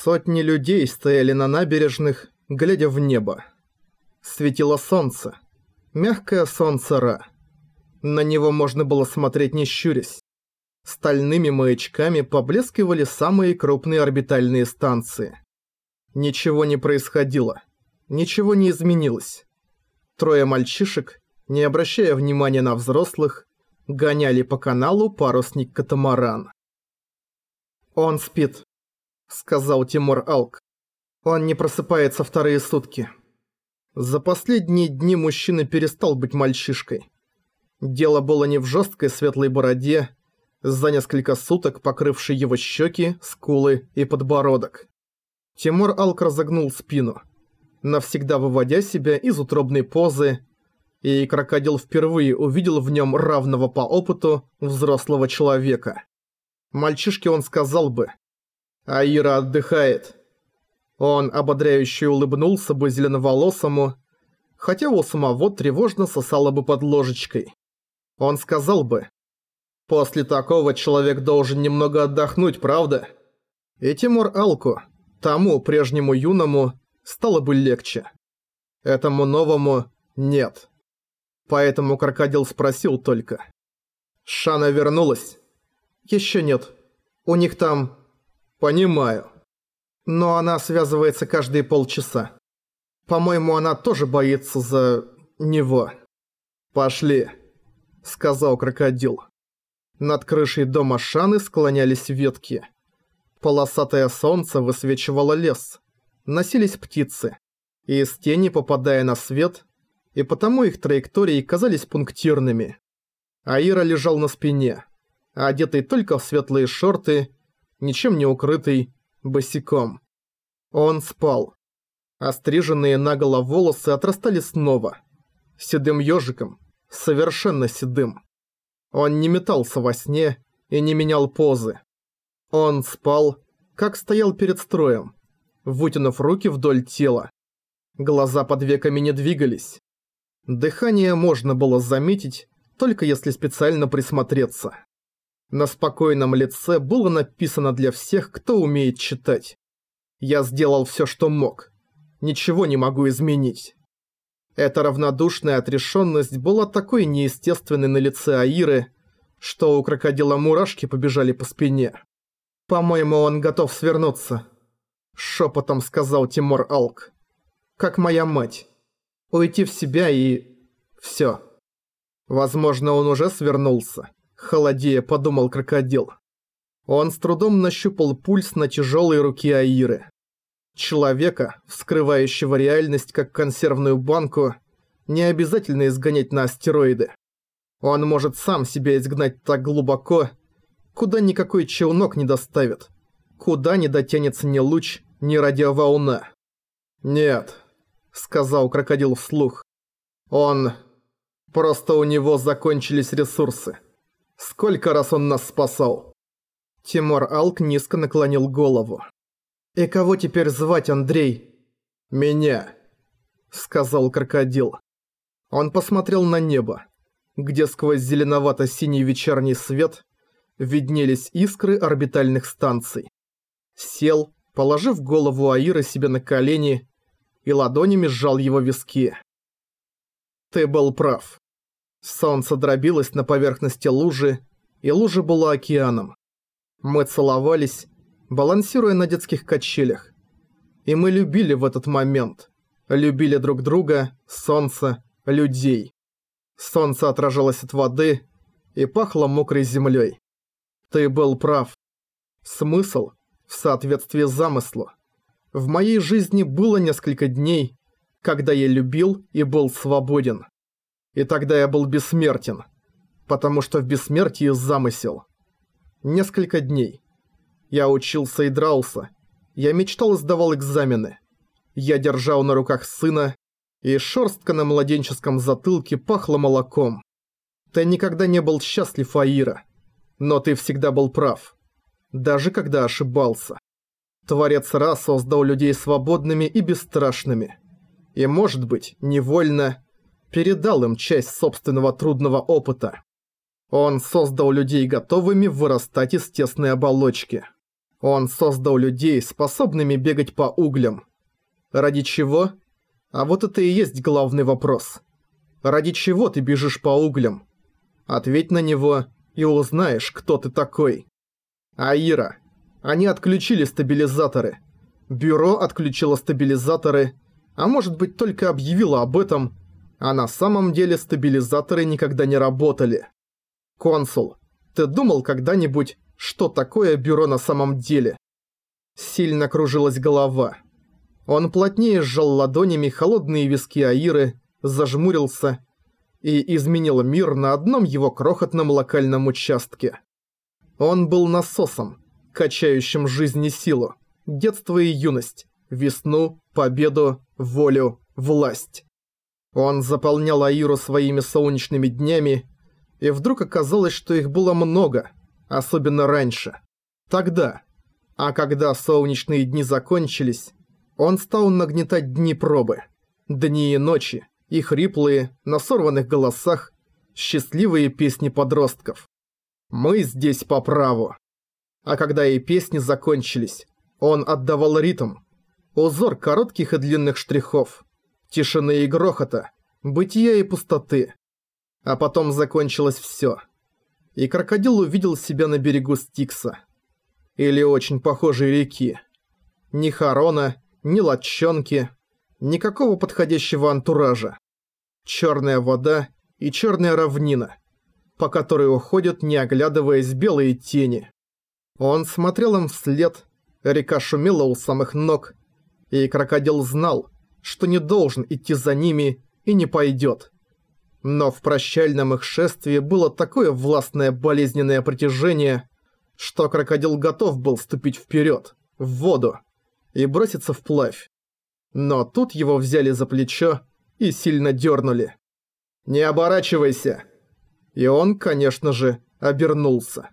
Сотни людей стояли на набережных, глядя в небо. Светило солнце. Мягкое солнце Ра. На него можно было смотреть не щурясь. Стальными маячками поблескивали самые крупные орбитальные станции. Ничего не происходило. Ничего не изменилось. Трое мальчишек, не обращая внимания на взрослых, гоняли по каналу парусник-катамаран. «Он спит», — сказал Тимур Алк. «Он не просыпается вторые сутки». За последние дни мужчина перестал быть мальчишкой. Дело было не в жесткой светлой бороде, за несколько суток покрывшей его щеки, скулы и подбородок. Тимур Алк разогнул спину, навсегда выводя себя из утробной позы, и крокодил впервые увидел в нем равного по опыту взрослого человека. Мальчишке он сказал бы «Аира отдыхает». Он ободряюще улыбнулся бы зеленоволосому, хотя у самого тревожно сосало бы под ложечкой. Он сказал бы «После такого человек должен немного отдохнуть, правда?» И Тимур Алку, тому прежнему юному, стало бы легче. Этому новому нет. Поэтому крокодил спросил только. «Шана вернулась?» «Еще нет. У них там...» «Понимаю. Но она связывается каждые полчаса. По-моему, она тоже боится за... него». «Пошли», — сказал крокодил. Над крышей дома Шаны склонялись ветки. Полосатое солнце высвечивало лес. Носились птицы. И из тени, попадая на свет, и потому их траектории казались пунктирными. Аира лежал на спине, одетый только в светлые шорты, ничем не укрытый, босиком. Он спал. Остриженные наголо волосы отрастали снова. Седым ежиком, совершенно седым. Он не метался во сне и не менял позы. Он спал, как стоял перед строем, вытянув руки вдоль тела. Глаза под веками не двигались. Дыхание можно было заметить, только если специально присмотреться. На спокойном лице было написано для всех, кто умеет читать. «Я сделал все, что мог. Ничего не могу изменить». Эта равнодушная отрешенность была такой неестественной на лице Аиры, что у крокодила мурашки побежали по спине. «По-моему, он готов свернуться», — шепотом сказал Тимур Алк. «Как моя мать» уйти в себя и... всё. Возможно, он уже свернулся. Холодея подумал крокодил. Он с трудом нащупал пульс на тяжелой руке Аиры. Человека, вскрывающего реальность как консервную банку, не обязательно изгонять на астероиды. Он может сам себя изгнать так глубоко, куда никакой челнок не доставит, куда не дотянется ни луч, ни радиоволна. Нет, сказал крокодил вслух. Он... Просто у него закончились ресурсы. Сколько раз он нас спасал? Тимур Алк низко наклонил голову. «И кого теперь звать, Андрей?» «Меня», — сказал крокодил. Он посмотрел на небо, где сквозь зеленовато-синий вечерний свет виднелись искры орбитальных станций. Сел, положив голову Аира себе на колени и ладонями сжал его виски. Ты был прав. Солнце дробилось на поверхности лужи, и лужа была океаном. Мы целовались, балансируя на детских качелях. И мы любили в этот момент. Любили друг друга, солнце, людей. Солнце отражалось от воды и пахло мокрой землей. Ты был прав. Смысл в соответствии замыслу. В моей жизни было несколько дней, когда я любил и был свободен. И тогда я был бессмертен, потому что в бессмертии замысел. Несколько дней. Я учился и дрался. Я мечтал и сдавал экзамены. Я держал на руках сына, и шерстка на младенческом затылке пахла молоком. Ты никогда не был счастлив, Аира. Но ты всегда был прав. Даже когда ошибался. Творец Ра создал людей свободными и бесстрашными. И, может быть, невольно передал им часть собственного трудного опыта. Он создал людей готовыми вырастать из тесной оболочки. Он создал людей, способными бегать по углям. Ради чего? А вот это и есть главный вопрос. Ради чего ты бежишь по углям? Ответь на него и узнаешь, кто ты такой. Аира. Они отключили стабилизаторы. Бюро отключило стабилизаторы, а может быть только объявило об этом, а на самом деле стабилизаторы никогда не работали. Консул, ты думал когда-нибудь, что такое бюро на самом деле? Сильно кружилась голова. Он плотнее сжал ладонями холодные виски Аиры, зажмурился и изменил мир на одном его крохотном локальном участке. Он был насосом, качающим жизнь и силу, детство и юность, весну, победу, волю, власть. Он заполнял Аиру своими солнечными днями, и вдруг оказалось, что их было много, особенно раньше. Тогда. А когда солнечные дни закончились, он стал нагнетать дни пробы. Дни и ночи, и хриплые, на сорванных голосах, счастливые песни подростков. Мы здесь по праву. А когда и песни закончились, он отдавал ритм. Узор коротких и длинных штрихов. Тишины и грохота. Бытия и пустоты. А потом закончилось всё. И крокодил увидел себя на берегу Стикса. Или очень похожей реки. Ни Харона, ни лодчонки, Никакого подходящего антуража. Черная вода и черная равнина, по которой уходят, не оглядываясь, белые тени. Он смотрел им вслед, река шумела у самых ног, и крокодил знал, что не должен идти за ними и не пойдет. Но в прощальном их шествии было такое властное болезненное притяжение, что крокодил готов был ступить вперед, в воду, и броситься вплавь. Но тут его взяли за плечо и сильно дернули. «Не оборачивайся!» И он, конечно же, обернулся.